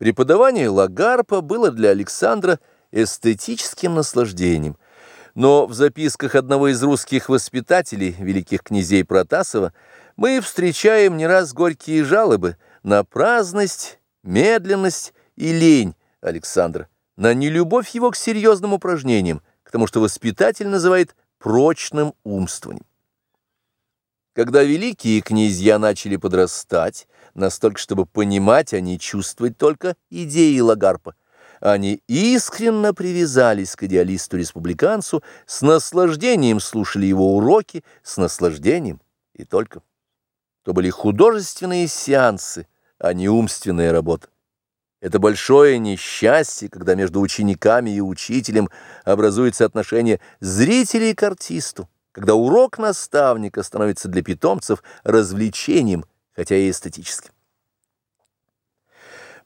Преподавание Лагарпа было для Александра эстетическим наслаждением, но в записках одного из русских воспитателей, великих князей Протасова, мы встречаем не раз горькие жалобы на праздность, медленность и лень Александра, на нелюбовь его к серьезным упражнениям, к тому, что воспитатель называет прочным умствованием. Когда великие князья начали подрастать, настолько, чтобы понимать, а не чувствовать только идеи Лагарпа, они искренно привязались к идеалисту-республиканцу, с наслаждением слушали его уроки, с наслаждением и только. То были художественные сеансы, а не умственная работа. Это большое несчастье, когда между учениками и учителем образуется отношение зрителей к артисту когда урок наставника становится для питомцев развлечением, хотя и эстетическим.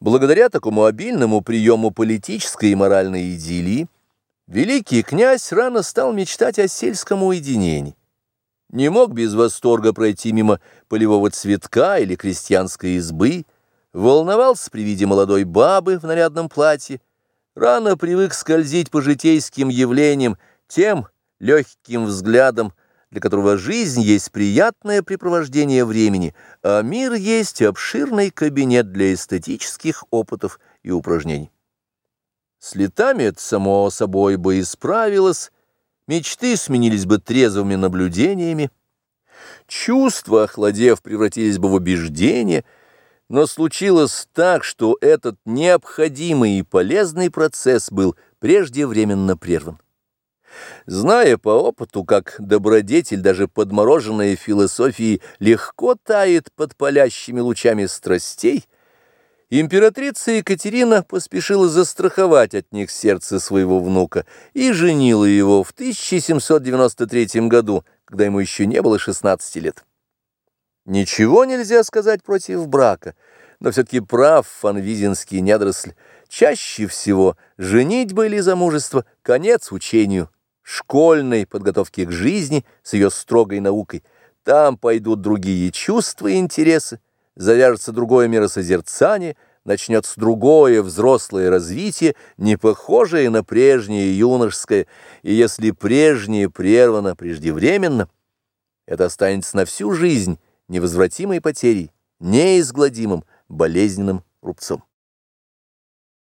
Благодаря такому обильному приему политической и моральной идиллии, великий князь рано стал мечтать о сельском уединении. Не мог без восторга пройти мимо полевого цветка или крестьянской избы, волновался при виде молодой бабы в нарядном платье, рано привык скользить по житейским явлениям тем, легким взглядом, для которого жизнь есть приятное препровождение времени, а мир есть обширный кабинет для эстетических опытов и упражнений. С летами это само собой бы исправилось, мечты сменились бы трезвыми наблюдениями, чувства, охладев, превратились бы в убеждения, но случилось так, что этот необходимый и полезный процесс был преждевременно прерван. Зная по опыту, как добродетель, даже подмороженная философией, легко тает под палящими лучами страстей, императрица Екатерина поспешила застраховать от них сердце своего внука и женила его в 1793 году, когда ему еще не было 16 лет. Ничего нельзя сказать против брака, но все-таки прав фанвизинский недоросль. Чаще всего женитьба или замужество – конец учению, школьной подготовки к жизни с ее строгой наукой. Там пойдут другие чувства и интересы, завяжется другое миросозерцание, начнется другое взрослое развитие, не похожее на прежнее юношеское, и если прежнее прервано преждевременно, это останется на всю жизнь невозвратимой потерей, неизгладимым болезненным рубцом.